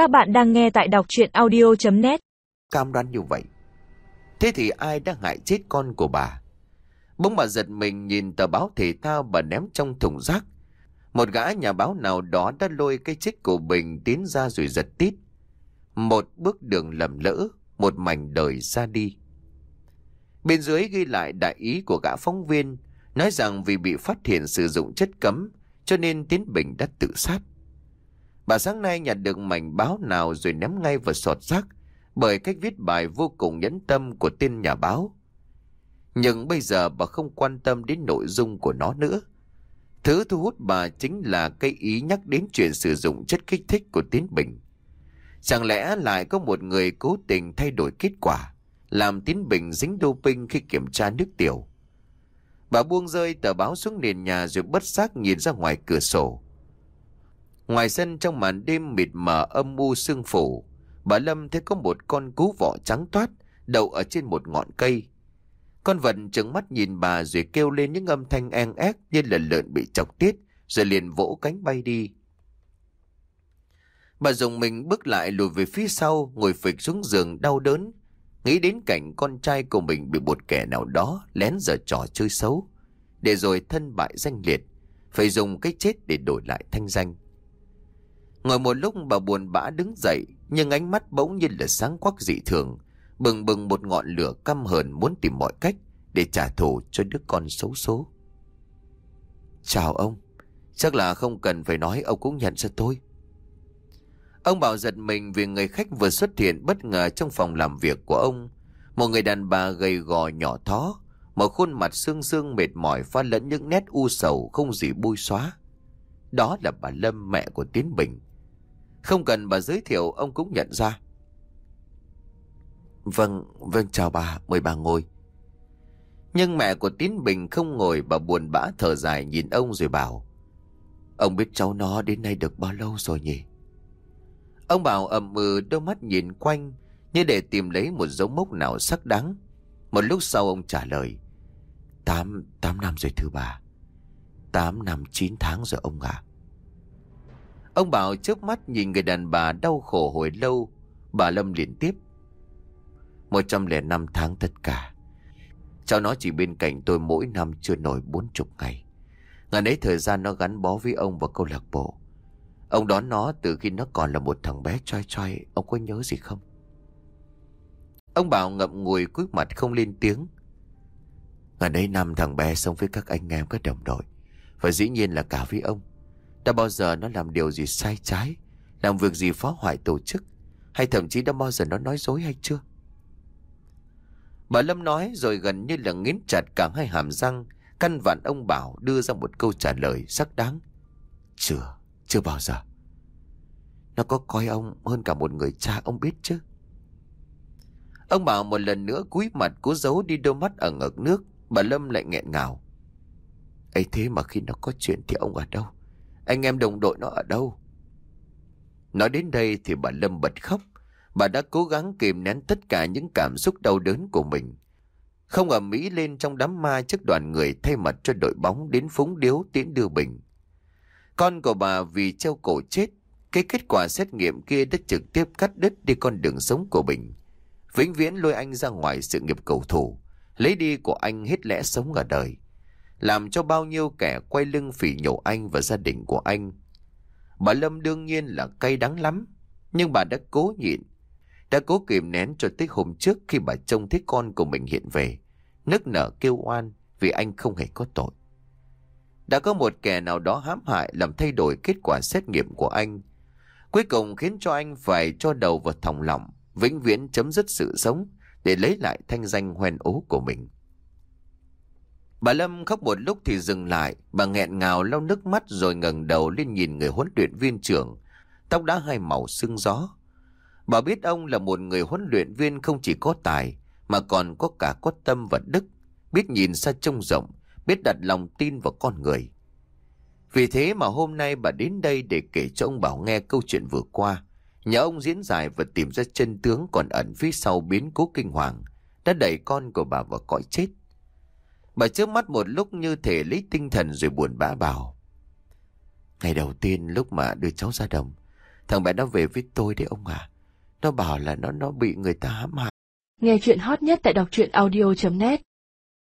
Các bạn đang nghe tại đọc chuyện audio.net Cam đoan như vậy. Thế thì ai đã hại chết con của bà? Bỗng bà giật mình nhìn tờ báo thể thao bà ném trong thùng rác. Một gã nhà báo nào đó đã lôi cái chết của Bình tiến ra rồi giật tít. Một bước đường lầm lỡ, một mảnh đời ra đi. Bên dưới ghi lại đại ý của gã phóng viên, nói rằng vì bị phát hiện sử dụng chất cấm, cho nên Tiến Bình đã tự sát. Bà sáng nay nhặt được mảnh báo nào rồi ném ngay vào sọt rác, bởi cách viết bài vô cùng nhẫn tâm của tên nhà báo. Nhưng bây giờ bà không quan tâm đến nội dung của nó nữa. Thứ thu hút bà chính là cái ý nhắc đến chuyện sử dụng chất kích thích của Tiến Bình. Chẳng lẽ lại có một người cố tình thay đổi kết quả, làm Tiến Bình dính doping khi kiểm tra nước tiểu. Bà buông rơi tờ báo xuống nền nhà rồi bất giác nhìn ra ngoài cửa sổ. Ngoài sân trong màn đêm mịt mờ âm u sương phủ, bà Lâm thấy có một con cú vọ trắng toát đậu ở trên một ngọn cây. Con vật trừng mắt nhìn bà rồi kêu lên những âm thanh en ép như là lợn bị chọc tiết, rồi liền vỗ cánh bay đi. Bà dùng mình bước lại lùi về phía sau, ngồi phịch xuống giường đau đớn, nghĩ đến cảnh con trai của mình bị một kẻ nào đó lén giờ trò chơi xấu, để rồi thân bại danh liệt, phải dùng cái chết để đổi lại thanh danh. Ngồi một lúc bà buồn bã đứng dậy, nhưng ánh mắt bỗng nhiên là sáng quắc dị thường, bừng bừng một ngọn lửa căm hờn muốn tìm mọi cách để trả thù cho đứa con xấu số. Chào ông, chắc là không cần phải nói ông cũng nhận ra tôi. Ông bảo giật mình vì người khách vừa xuất hiện bất ngờ trong phòng làm việc của ông. Một người đàn bà gầy gò nhỏ thó, một khuôn mặt xương xương mệt mỏi pha lẫn những nét u sầu không gì bôi xóa. Đó là bà Lâm mẹ của Tiến Bình. Không cần bà giới thiệu ông cũng nhận ra. Vâng, vâng chào bà, mời bà ngồi. Nhưng mẹ của Tiến Bình không ngồi bà buồn bã thở dài nhìn ông rồi bảo. Ông biết cháu nó đến nay được bao lâu rồi nhỉ? Ông bảo ầm ừ đôi mắt nhìn quanh như để tìm lấy một dấu mốc nào sắc đáng. Một lúc sau ông trả lời. Tám, tám năm rồi thưa bà. Tám năm chín tháng rồi ông ạ. Ông bảo trước mắt nhìn người đàn bà đau khổ hồi lâu. Bà Lâm liền tiếp. Một trăm lẻ năm tháng tất cả. Cháu nó chỉ bên cạnh tôi mỗi năm chưa nổi bốn chục ngày. Ngày ấy thời gian nó gắn bó với ông và câu lạc bộ. Ông đón nó từ khi nó còn là một thằng bé choi choi, ông có nhớ gì không? Ông bảo ngậm ngùi cúi mặt không lên tiếng. Ngày đấy năm thằng bé sống với các anh em các đồng đội. Và dĩ nhiên là cả với ông. Đã bao giờ nó làm điều gì sai trái, làm việc gì phá hoại tổ chức, hay thậm chí đã bao giờ nó nói dối hay chưa? Bà Lâm nói rồi gần như là nghiến chặt cả hai hàm răng, căn vặn ông Bảo đưa ra một câu trả lời sắc đáng. Chưa, chưa bao giờ. Nó có coi ông hơn cả một người cha ông biết chứ. Ông Bảo một lần nữa cúi mặt cố giấu đi đôi mắt ở ngực nước, bà Lâm lại nghẹn ngào. ấy thế mà khi nó có chuyện thì ông ở đâu? Anh em đồng đội nó ở đâu? Nói đến đây thì bà Lâm bật khóc. Bà đã cố gắng kìm nén tất cả những cảm xúc đau đớn của mình. Không ầm mỹ lên trong đám ma trước đoàn người thay mặt cho đội bóng đến phúng điếu tiến đưa bình. Con của bà vì treo cổ chết, cái kết quả xét nghiệm kia đã trực tiếp cắt đứt đi con đường sống của Bình. Vĩnh viễn lôi anh ra ngoài sự nghiệp cầu thủ, lấy đi của anh hết lẽ sống ở đời. Làm cho bao nhiêu kẻ quay lưng phỉ nhổ anh và gia đình của anh. Bà Lâm đương nhiên là cay đắng lắm, nhưng bà đã cố nhịn. Đã cố kìm nén cho tới hôm trước khi bà trông thấy con của mình hiện về. Nức nở kêu oan vì anh không hề có tội. Đã có một kẻ nào đó hãm hại làm thay đổi kết quả xét nghiệm của anh. Cuối cùng khiến cho anh phải cho đầu vào thòng lọng, vĩnh viễn chấm dứt sự sống để lấy lại thanh danh hoen ố của mình. Bà Lâm khóc một lúc thì dừng lại, bà nghẹn ngào lau nước mắt rồi ngẩng đầu lên nhìn người huấn luyện viên trưởng, tóc đã hai màu sương gió. Bà biết ông là một người huấn luyện viên không chỉ có tài, mà còn có cả có tâm và đức, biết nhìn xa trông rộng, biết đặt lòng tin vào con người. Vì thế mà hôm nay bà đến đây để kể cho ông Bảo nghe câu chuyện vừa qua. Nhờ ông diễn giải và tìm ra chân tướng còn ẩn phía sau biến cố kinh hoàng, đã đẩy con của bà vào cõi chết. Bà trước mắt một lúc như thể lấy tinh thần rồi buồn bã bảo. Ngày đầu tiên lúc mà đưa cháu ra đồng, Thằng bé nó về với tôi đấy ông à. Nó bảo là nó nó bị người ta hãm hại. Nghe chuyện hot nhất tại đọc truyện audio.net